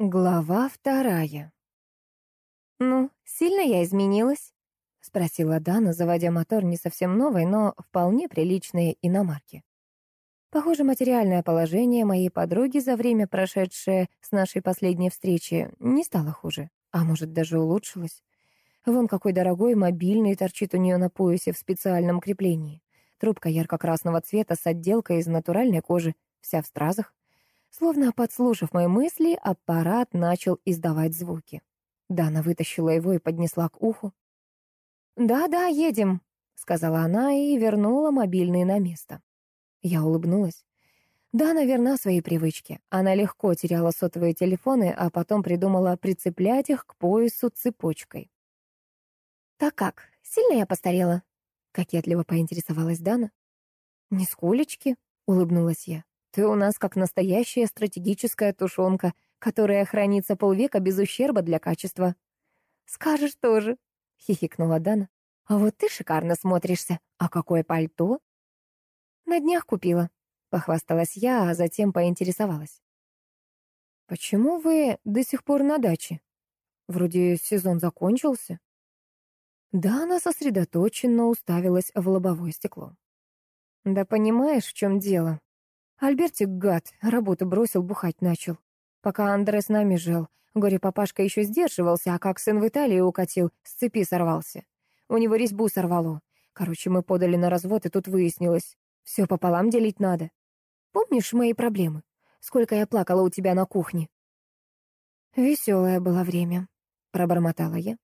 Глава вторая. «Ну, сильно я изменилась?» — спросила Дана, заводя мотор не совсем новой, но вполне приличной иномарки. Похоже, материальное положение моей подруги за время, прошедшее с нашей последней встречи, не стало хуже, а может, даже улучшилось. Вон какой дорогой мобильный торчит у нее на поясе в специальном креплении. Трубка ярко-красного цвета с отделкой из натуральной кожи, вся в стразах. Словно подслушав мои мысли, аппарат начал издавать звуки. Дана вытащила его и поднесла к уху. «Да-да, едем», — сказала она и вернула мобильный на место. Я улыбнулась. Дана верна своей привычке. Она легко теряла сотовые телефоны, а потом придумала прицеплять их к поясу цепочкой. «Так как, сильно я постарела?» — кокетливо поинтересовалась Дана. «Нисколечки», — улыбнулась я. Ты у нас как настоящая стратегическая тушенка, которая хранится полвека без ущерба для качества. Скажешь тоже, хихикнула Дана. А вот ты шикарно смотришься. А какое пальто? На днях купила, похвасталась я, а затем поинтересовалась. Почему вы до сих пор на даче? Вроде сезон закончился. Дана сосредоточенно уставилась в лобовое стекло. Да понимаешь, в чем дело? Альбертик, гад, работу бросил, бухать начал. Пока Андре с нами жил, горе-папашка еще сдерживался, а как сын в Италии укатил, с цепи сорвался. У него резьбу сорвало. Короче, мы подали на развод, и тут выяснилось. Все пополам делить надо. Помнишь мои проблемы? Сколько я плакала у тебя на кухне? Веселое было время, пробормотала я.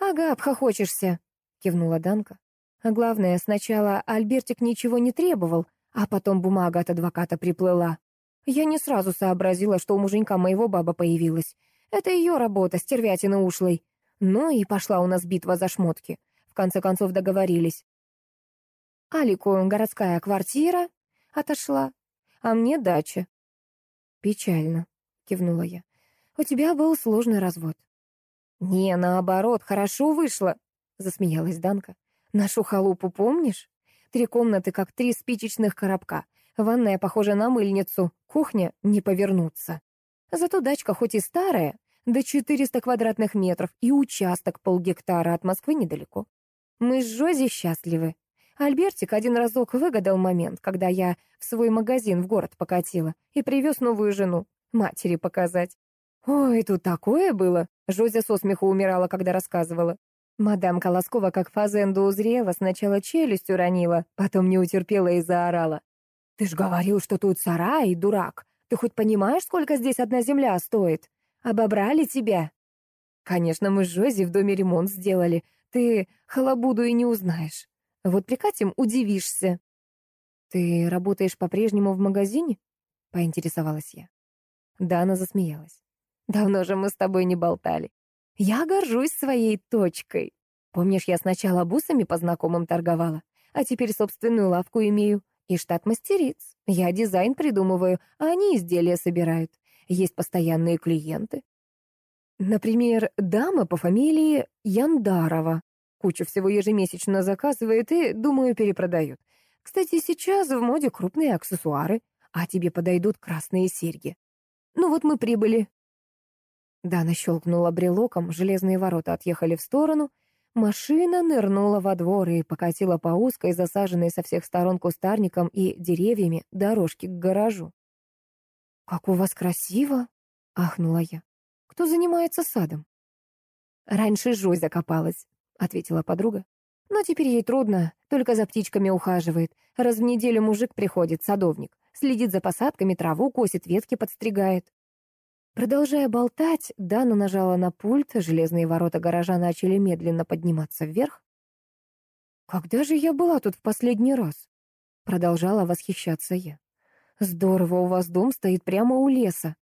Ага, обхохочешься, кивнула Данка. А главное, сначала Альбертик ничего не требовал, а потом бумага от адвоката приплыла. Я не сразу сообразила, что у муженька моего баба появилась. Это ее работа, стервятина ушлой. Ну и пошла у нас битва за шмотки. В конце концов договорились. Алику городская квартира отошла, а мне дача. Печально, кивнула я. У тебя был сложный развод. Не, наоборот, хорошо вышло, засмеялась Данка. Нашу халупу помнишь? Три комнаты, как три спичечных коробка. Ванная похожа на мыльницу, кухня не повернуться. Зато дачка хоть и старая, до 400 квадратных метров, и участок полгектара от Москвы недалеко. Мы с Жози счастливы. Альбертик один разок выгадал момент, когда я в свой магазин в город покатила и привез новую жену, матери показать. Ой, тут такое было. Жозя со смеху умирала, когда рассказывала. Мадам Колоскова как фазенду узрела, сначала челюсть уронила, потом не утерпела и заорала. «Ты ж говорил, что тут сарай, дурак. Ты хоть понимаешь, сколько здесь одна земля стоит? Обобрали тебя?» «Конечно, мы с Жози в доме ремонт сделали. Ты халабуду и не узнаешь. Вот прикатим, удивишься». «Ты работаешь по-прежнему в магазине?» — поинтересовалась я. Дана засмеялась. «Давно же мы с тобой не болтали. Я горжусь своей точкой. Помнишь, я сначала бусами по знакомым торговала, а теперь собственную лавку имею и штат мастериц. Я дизайн придумываю, а они изделия собирают. Есть постоянные клиенты. Например, дама по фамилии Яндарова. Кучу всего ежемесячно заказывает и, думаю, перепродает. Кстати, сейчас в моде крупные аксессуары, а тебе подойдут красные серьги. Ну вот мы прибыли, Дана щелкнула брелоком, железные ворота отъехали в сторону, машина нырнула во двор и покатила по узкой, засаженной со всех сторон кустарником и деревьями, дорожке к гаражу. «Как у вас красиво!» — ахнула я. «Кто занимается садом?» «Раньше Жозя закопалась, ответила подруга. «Но теперь ей трудно, только за птичками ухаживает. Раз в неделю мужик приходит, садовник, следит за посадками, траву косит, ветки подстригает». Продолжая болтать, Дана нажала на пульт, железные ворота гаража начали медленно подниматься вверх. «Когда же я была тут в последний раз?» Продолжала восхищаться я. «Здорово, у вас дом стоит прямо у леса».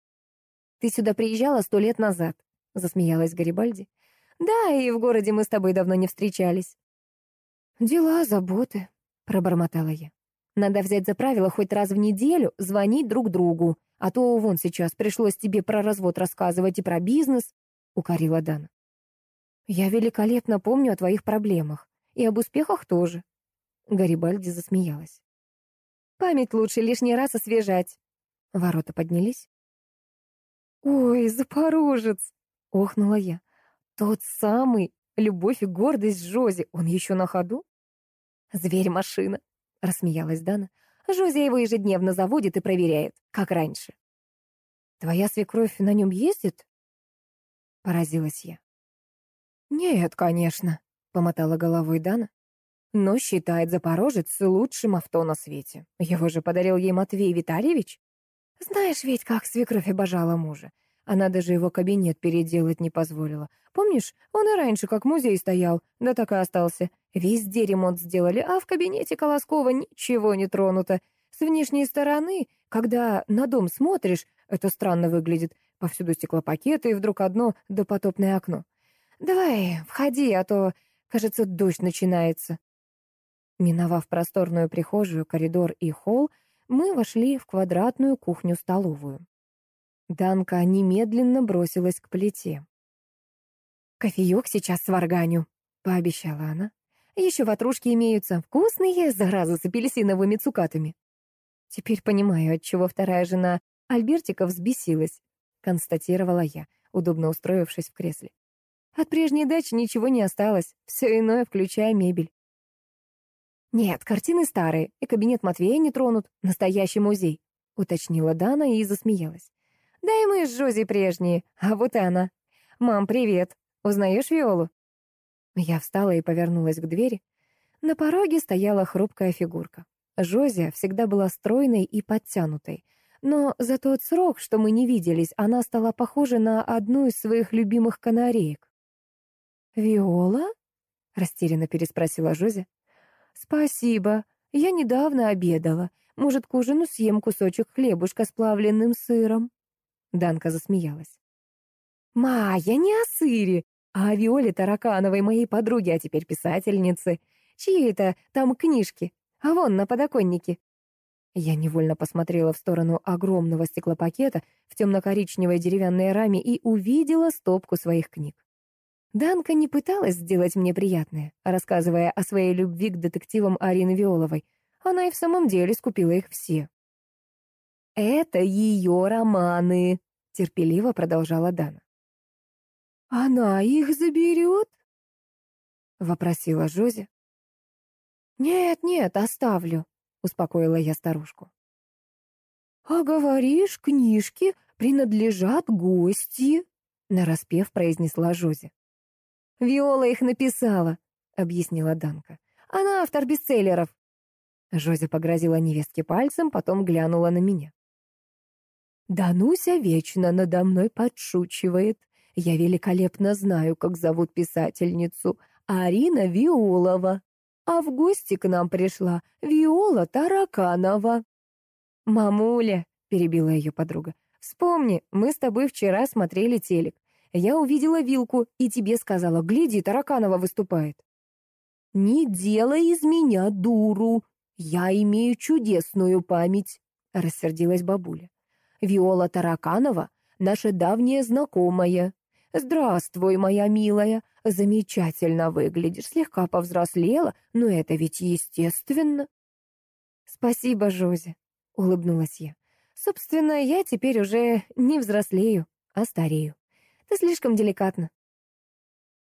«Ты сюда приезжала сто лет назад», — засмеялась Гарибальди. «Да, и в городе мы с тобой давно не встречались». «Дела, заботы», — пробормотала я. «Надо взять за правило хоть раз в неделю звонить друг другу, а то вон сейчас пришлось тебе про развод рассказывать и про бизнес», — укорила Дана. «Я великолепно помню о твоих проблемах. И об успехах тоже». Гарибальди засмеялась. «Память лучше лишний раз освежать». Ворота поднялись. «Ой, запорожец!» — охнула я. «Тот самый, любовь и гордость Жози, он еще на ходу?» «Зверь-машина», — рассмеялась Дана. «Жози его ежедневно заводит и проверяет, как раньше». «Твоя свекровь на нем ездит?» — поразилась я. «Нет, конечно», — помотала головой Дана. «Но считает Запорожец лучшим авто на свете. Его же подарил ей Матвей Витальевич. Знаешь ведь, как свекровь обожала мужа. Она даже его кабинет переделать не позволила. Помнишь, он и раньше как музей стоял, да так и остался. Везде ремонт сделали, а в кабинете Колоскова ничего не тронуто. С внешней стороны, когда на дом смотришь, это странно выглядит. Повсюду стеклопакеты и вдруг одно допотопное окно. «Давай, входи, а то, кажется, дождь начинается». Миновав просторную прихожую, коридор и холл, мы вошли в квадратную кухню-столовую. Данка немедленно бросилась к плите. «Кофеек сейчас сварганю», — пообещала она. «Еще ватрушки имеются, вкусные, зараза, с апельсиновыми цукатами». Теперь понимаю, отчего вторая жена Альбертика взбесилась, констатировала я, удобно устроившись в кресле. От прежней дачи ничего не осталось, все иное, включая мебель. «Нет, картины старые, и кабинет Матвея не тронут, настоящий музей», — уточнила Дана и засмеялась. «Да и мы с Жози прежние, а вот и она. Мам, привет. Узнаешь Виолу?» Я встала и повернулась к двери. На пороге стояла хрупкая фигурка. Жозия всегда была стройной и подтянутой, но за тот срок, что мы не виделись, она стала похожа на одну из своих любимых канареек. «Виола?» — растерянно переспросила Жози. «Спасибо. Я недавно обедала. Может, к ужину съем кусочек хлебушка с плавленным сыром?» Данка засмеялась. «Ма, я не о сыре, а о Виоле Таракановой, моей подруге, а теперь писательнице. Чьи это там книжки? А вон на подоконнике». Я невольно посмотрела в сторону огромного стеклопакета в темно-коричневой деревянной раме и увидела стопку своих книг. Данка не пыталась сделать мне приятное, рассказывая о своей любви к детективам Арины Виоловой. Она и в самом деле скупила их все. «Это ее романы», — терпеливо продолжала Дана. «Она их заберет?» — вопросила Жози. «Нет-нет, оставлю», — успокоила я старушку. «А говоришь, книжки принадлежат гости», — нараспев произнесла Жози. «Виола их написала», — объяснила Данка. «Она автор бестселлеров». Жози погрозила невестке пальцем, потом глянула на меня. «Дануся вечно надо мной подшучивает. Я великолепно знаю, как зовут писательницу. Арина Виолова. А в гости к нам пришла Виола Тараканова». «Мамуля», — перебила ее подруга, — «вспомни, мы с тобой вчера смотрели телек. Я увидела вилку и тебе сказала, гляди, Тараканова выступает. «Не делай из меня дуру, я имею чудесную память», — рассердилась бабуля. «Виола Тараканова — наша давняя знакомая. Здравствуй, моя милая, замечательно выглядишь, слегка повзрослела, но это ведь естественно». «Спасибо, Жози», — улыбнулась я. «Собственно, я теперь уже не взрослею, а старею». Ты слишком деликатно.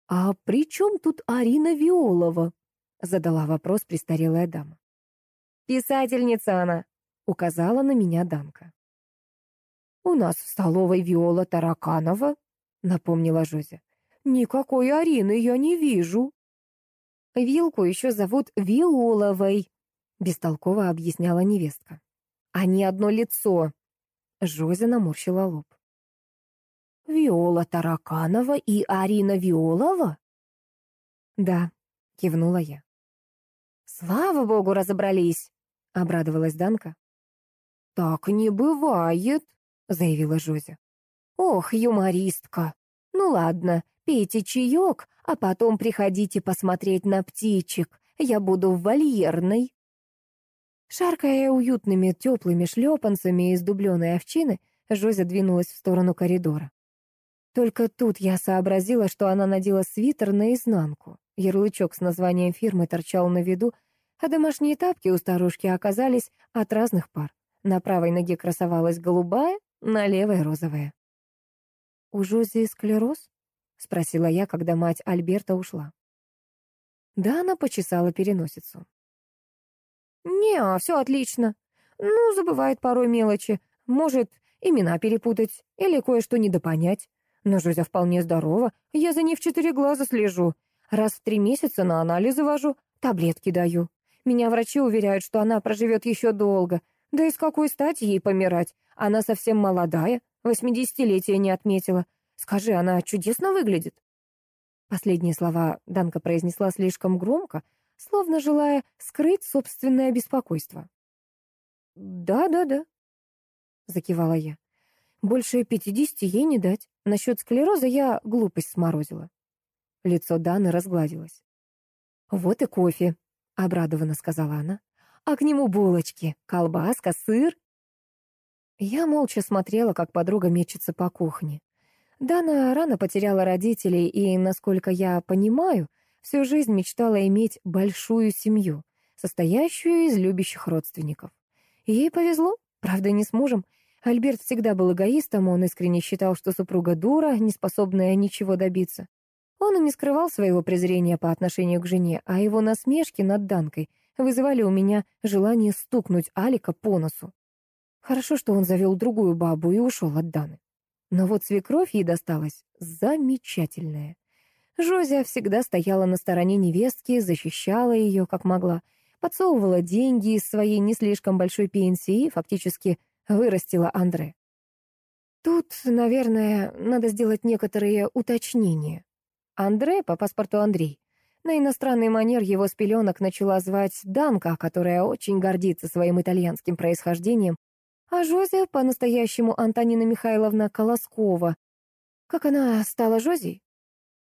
«А при чем тут Арина Виолова?» — задала вопрос престарелая дама. «Писательница она», — указала на меня Данка. «У нас в столовой Виола Тараканова», — напомнила Жозе. «Никакой Арины я не вижу». «Вилку еще зовут Виоловой», — бестолково объясняла невестка. «Они одно лицо». Жозе наморщила лоб. Виола Тараканова и Арина Виолова? Да, кивнула я. Слава богу, разобрались, обрадовалась Данка. Так не бывает, заявила Жозя. Ох, юмористка. Ну ладно, пейте чаек, а потом приходите посмотреть на птичек. Я буду в вольерной. Шаркая уютными теплыми шлепанцами из дубленой овчины, Жозя двинулась в сторону коридора. Только тут я сообразила, что она надела свитер наизнанку. Ярлычок с названием фирмы торчал на виду, а домашние тапки у старушки оказались от разных пар. На правой ноге красовалась голубая, на левой — розовая. у Жози склероз?» — спросила я, когда мать Альберта ушла. Да, она почесала переносицу. «Не, все отлично. Ну, забывает порой мелочи. Может, имена перепутать или кое-что недопонять. Но Жозя вполне здорова, я за ней в четыре глаза слежу. Раз в три месяца на анализы вожу, таблетки даю. Меня врачи уверяют, что она проживет еще долго. Да и с какой стати ей помирать? Она совсем молодая, восьмидесятилетия не отметила. Скажи, она чудесно выглядит. Последние слова Данка произнесла слишком громко, словно желая скрыть собственное беспокойство. «Да-да-да», — закивала я. «Больше пятидесяти ей не дать. Насчет склероза я глупость сморозила». Лицо Даны разгладилось. «Вот и кофе», — обрадованно сказала она. «А к нему булочки, колбаска, сыр». Я молча смотрела, как подруга мечется по кухне. Дана рано потеряла родителей и, насколько я понимаю, всю жизнь мечтала иметь большую семью, состоящую из любящих родственников. ей повезло, правда, не с мужем. Альберт всегда был эгоистом, он искренне считал, что супруга дура, не способная ничего добиться. Он и не скрывал своего презрения по отношению к жене, а его насмешки над Данкой вызывали у меня желание стукнуть Алика по носу. Хорошо, что он завел другую бабу и ушел от Даны. Но вот свекровь ей досталась замечательная. Жозя всегда стояла на стороне невестки, защищала ее как могла, подсовывала деньги из своей не слишком большой пенсии и фактически вырастила Андре. Тут, наверное, надо сделать некоторые уточнения. Андре по паспорту Андрей. На иностранный манер его с пеленок начала звать Данка, которая очень гордится своим итальянским происхождением, а Жозе по-настоящему Антонина Михайловна Колоскова. Как она стала Жозей?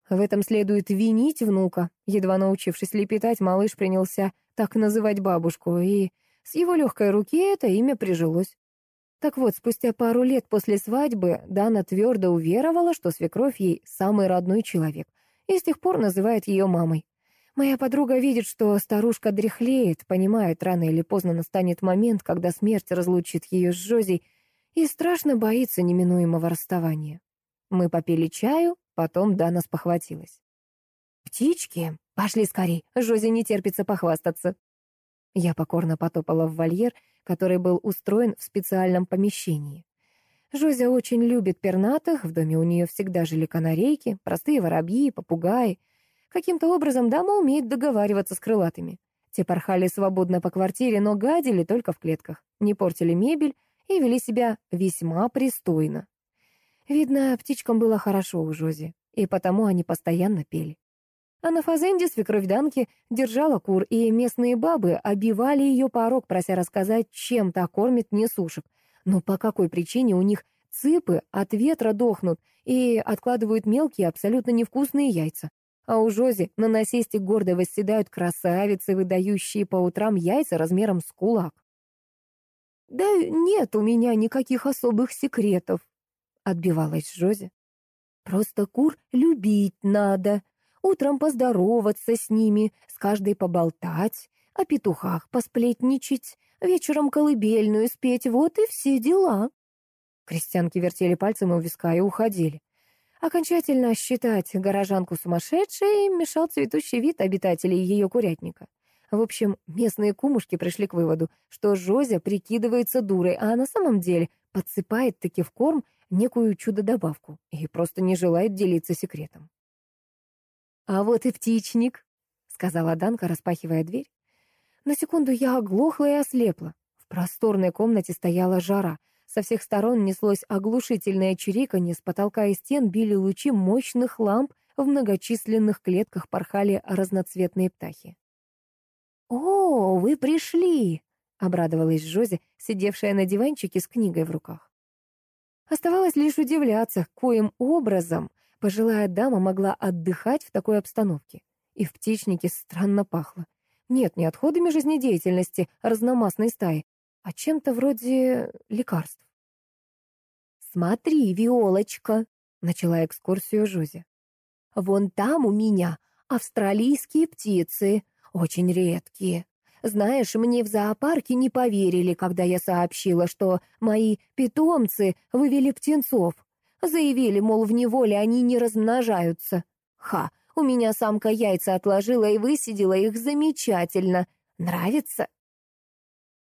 В этом следует винить внука. Едва научившись лепетать, малыш принялся так называть бабушку, и с его легкой руки это имя прижилось. Так вот, спустя пару лет после свадьбы Дана твердо уверовала, что свекровь ей самый родной человек, и с тех пор называет ее мамой. Моя подруга видит, что старушка дряхлеет, понимает, рано или поздно настанет момент, когда смерть разлучит ее с Жозей, и страшно боится неминуемого расставания. Мы попили чаю, потом Дана спохватилась. «Птички, пошли скорей, Жозе не терпится похвастаться». Я покорно потопала в вольер, который был устроен в специальном помещении. Жозя очень любит пернатых, в доме у нее всегда жили канарейки, простые воробьи, попугаи — Каким-то образом дама умеет договариваться с крылатыми. Те порхали свободно по квартире, но гадили только в клетках, не портили мебель и вели себя весьма пристойно. Видно, птичкам было хорошо у Жози, и потому они постоянно пели. А на фазенде свекровь Данки держала кур, и местные бабы обивали ее порог, прося рассказать, чем та кормит несушек. Но по какой причине у них цыпы от ветра дохнут и откладывают мелкие, абсолютно невкусные яйца а у Жози на насесте гордо восседают красавицы, выдающие по утрам яйца размером с кулак. «Да нет у меня никаких особых секретов», — отбивалась Жози. «Просто кур любить надо, утром поздороваться с ними, с каждой поболтать, о петухах посплетничать, вечером колыбельную спеть, вот и все дела». Крестьянки вертели пальцем у виска и уходили. Окончательно считать горожанку сумасшедшей мешал цветущий вид обитателей ее курятника. В общем, местные кумушки пришли к выводу, что Жозя прикидывается дурой, а на самом деле подсыпает таки в корм некую чудо-добавку и просто не желает делиться секретом. «А вот и птичник», — сказала Данка, распахивая дверь. На секунду я оглохла и ослепла. В просторной комнате стояла жара — со всех сторон неслось оглушительное чириканье, с потолка и стен били лучи мощных ламп, в многочисленных клетках порхали разноцветные птахи. «О, вы пришли!» — обрадовалась Жози, сидевшая на диванчике с книгой в руках. Оставалось лишь удивляться, коим образом пожилая дама могла отдыхать в такой обстановке. И в птичнике странно пахло. Нет, не отходами жизнедеятельности разномастной стаи, а чем-то вроде лекарств. «Смотри, Виолочка!» — начала экскурсию Жузи. «Вон там у меня австралийские птицы, очень редкие. Знаешь, мне в зоопарке не поверили, когда я сообщила, что мои питомцы вывели птенцов. Заявили, мол, в неволе они не размножаются. Ха, у меня самка яйца отложила и высидела их замечательно. Нравится?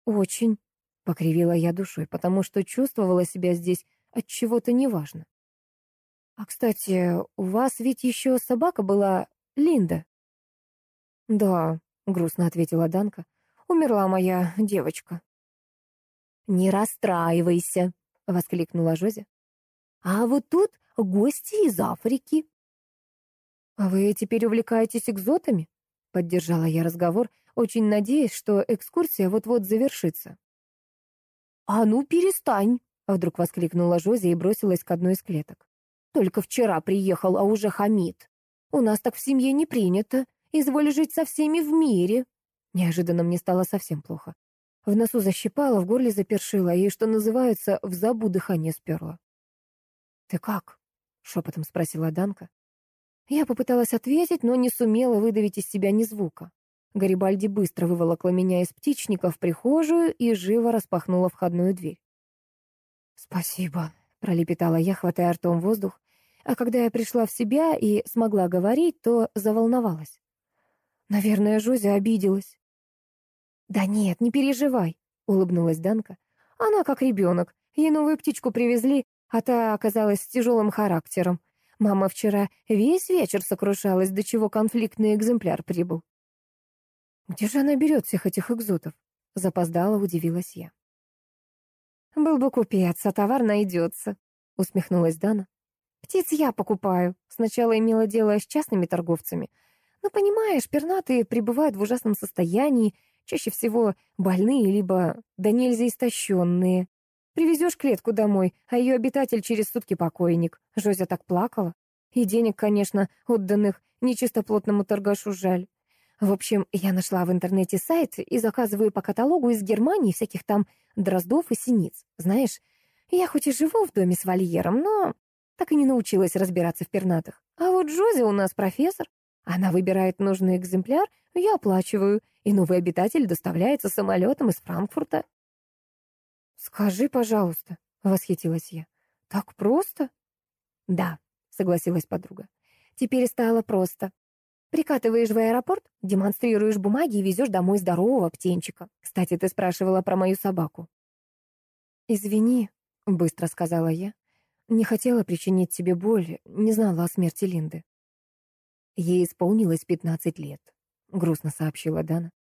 Очень, покривила я душой, потому что чувствовала себя здесь от чего-то неважно. А, кстати, у вас ведь еще собака была Линда. Да, грустно ответила Данка. Умерла моя девочка. Не расстраивайся, воскликнула Жози. А вот тут гости из Африки. А вы теперь увлекаетесь экзотами? Поддержала я разговор, очень надеясь, что экскурсия вот-вот завершится. «А ну, перестань!» — вдруг воскликнула Жози и бросилась к одной из клеток. «Только вчера приехал, а уже хамит. У нас так в семье не принято. Изволь жить со всеми в мире». Неожиданно мне стало совсем плохо. В носу защипало, в горле запершило, и, что называется, в забу дыхание сперло. «Ты как?» — шепотом спросила Данка. Я попыталась ответить, но не сумела выдавить из себя ни звука. Гарибальди быстро выволокла меня из птичника в прихожую и живо распахнула входную дверь. «Спасибо», — пролепетала я, хватая ртом воздух. А когда я пришла в себя и смогла говорить, то заволновалась. Наверное, Жози обиделась. «Да нет, не переживай», — улыбнулась Данка. «Она как ребенок. Ей новую птичку привезли, а та оказалась с тяжелым характером. Мама вчера весь вечер сокрушалась, до чего конфликтный экземпляр прибыл. Где же она берет всех этих экзотов? Запоздала, удивилась я. Был бы купец, а товар найдется, усмехнулась Дана. Птиц я покупаю. Сначала имела дело с частными торговцами. Но, понимаешь, пернатые пребывают в ужасном состоянии, чаще всего больные, либо да нельзя истощенные. Привезешь клетку домой, а ее обитатель через сутки покойник. Жозя так плакала. И денег, конечно, отданных нечистоплотному торгашу жаль. В общем, я нашла в интернете сайт и заказываю по каталогу из Германии всяких там дроздов и синиц. Знаешь, я хоть и живу в доме с вольером, но так и не научилась разбираться в пернатых. А вот Джози у нас профессор. Она выбирает нужный экземпляр, я оплачиваю, и новый обитатель доставляется самолетом из Франкфурта. «Скажи, пожалуйста», — восхитилась я. «Так просто?» «Да», — согласилась подруга. «Теперь стало просто. Прикатываешь в аэропорт, демонстрируешь бумаги и везешь домой здорового птенчика. Кстати, ты спрашивала про мою собаку». «Извини», — быстро сказала я. «Не хотела причинить тебе боль, не знала о смерти Линды». Ей исполнилось пятнадцать лет, — грустно сообщила Дана.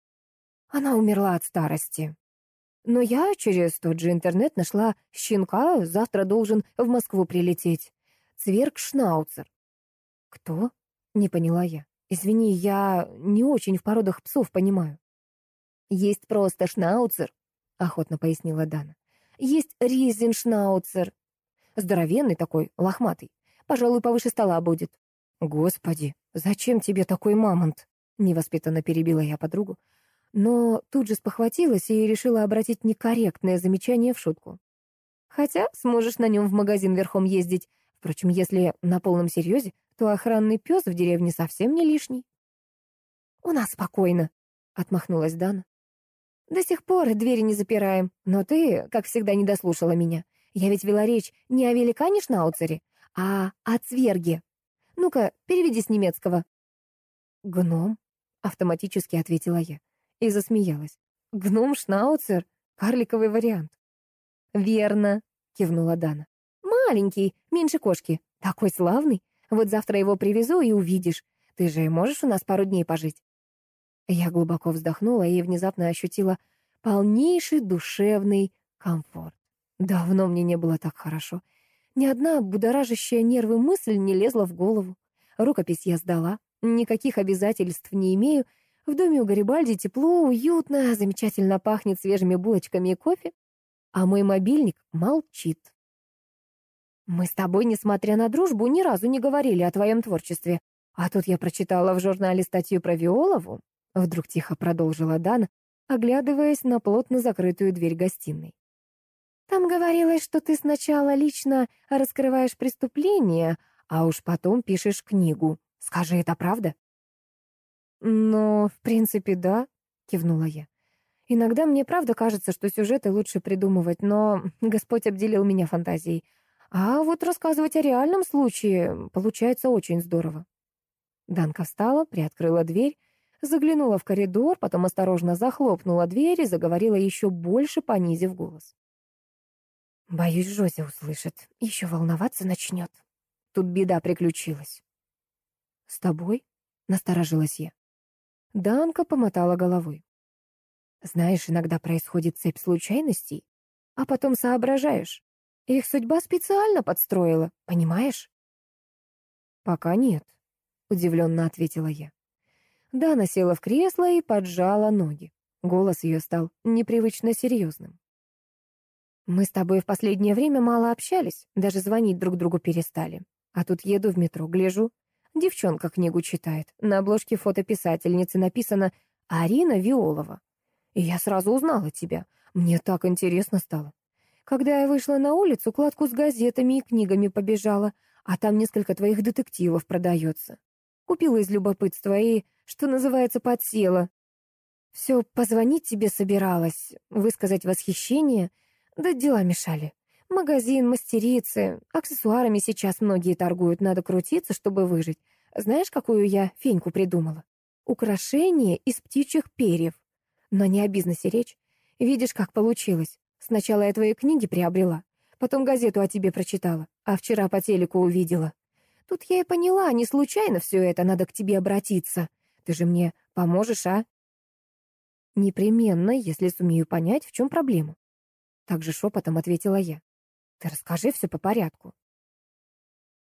Она умерла от старости. Но я через тот же интернет нашла щенка, завтра должен в Москву прилететь. Цверк Шнауцер. Кто? Не поняла я. Извини, я не очень в породах псов понимаю. Есть просто шнауцер, охотно пояснила Дана. Есть ризеншнауцер. Здоровенный такой, лохматый. Пожалуй, повыше стола будет. Господи, зачем тебе такой мамонт? Невоспитанно перебила я подругу но тут же спохватилась и решила обратить некорректное замечание в шутку. Хотя сможешь на нем в магазин верхом ездить. Впрочем, если на полном серьезе, то охранный пес в деревне совсем не лишний. «У нас спокойно», — отмахнулась Дана. «До сих пор двери не запираем, но ты, как всегда, не дослушала меня. Я ведь вела речь не о великане Шнауцере, а о цверге. Ну-ка, переведи с немецкого». «Гном», — автоматически ответила я и засмеялась. «Гном-шнауцер? Карликовый вариант». «Верно», — кивнула Дана. «Маленький, меньше кошки. Такой славный. Вот завтра его привезу и увидишь. Ты же можешь у нас пару дней пожить?» Я глубоко вздохнула и внезапно ощутила полнейший душевный комфорт. Давно мне не было так хорошо. Ни одна будоражащая нервы мысль не лезла в голову. Рукопись я сдала, никаких обязательств не имею, в доме у Гарибальди тепло, уютно, замечательно пахнет свежими булочками и кофе, а мой мобильник молчит. Мы с тобой, несмотря на дружбу, ни разу не говорили о твоем творчестве. А тут я прочитала в журнале статью про Виолову. Вдруг тихо продолжила Дана, оглядываясь на плотно закрытую дверь гостиной. Там говорилось, что ты сначала лично раскрываешь преступление, а уж потом пишешь книгу. Скажи, это правда? «Но, в принципе, да», — кивнула я. «Иногда мне правда кажется, что сюжеты лучше придумывать, но Господь обделил меня фантазией. А вот рассказывать о реальном случае получается очень здорово. Данка встала, приоткрыла дверь, заглянула в коридор, потом осторожно захлопнула дверь и заговорила еще больше, понизив голос. «Боюсь, Жози услышит. Еще волноваться начнет. Тут беда приключилась». «С тобой?» — насторожилась я. Данка помотала головой. «Знаешь, иногда происходит цепь случайностей, а потом соображаешь. Их судьба специально подстроила, понимаешь?» «Пока нет», — удивленно ответила я. Дана села в кресло и поджала ноги. Голос ее стал непривычно серьезным. «Мы с тобой в последнее время мало общались, даже звонить друг другу перестали. А тут еду в метро, гляжу. Девчонка книгу читает. На обложке фото писательницы написано «Арина Виолова». И я сразу узнала тебя. Мне так интересно стало. Когда я вышла на улицу, кладку с газетами и книгами побежала, а там несколько твоих детективов продается. Купила из любопытства и, что называется, подсела. Все позвонить тебе собиралась, высказать восхищение, да дела мешали. Магазин, мастерицы, аксессуарами сейчас многие торгуют, надо крутиться, чтобы выжить. Знаешь, какую я феньку придумала? Украшение из птичьих перьев. Но не о бизнесе речь. Видишь, как получилось. Сначала я твои книги приобрела, потом газету о тебе прочитала, а вчера по телеку увидела. Тут я и поняла, не случайно все это, надо к тебе обратиться. Ты же мне поможешь, а? Непременно, если сумею понять, в чем проблема. Так же шепотом ответила я. Ты расскажи все по порядку.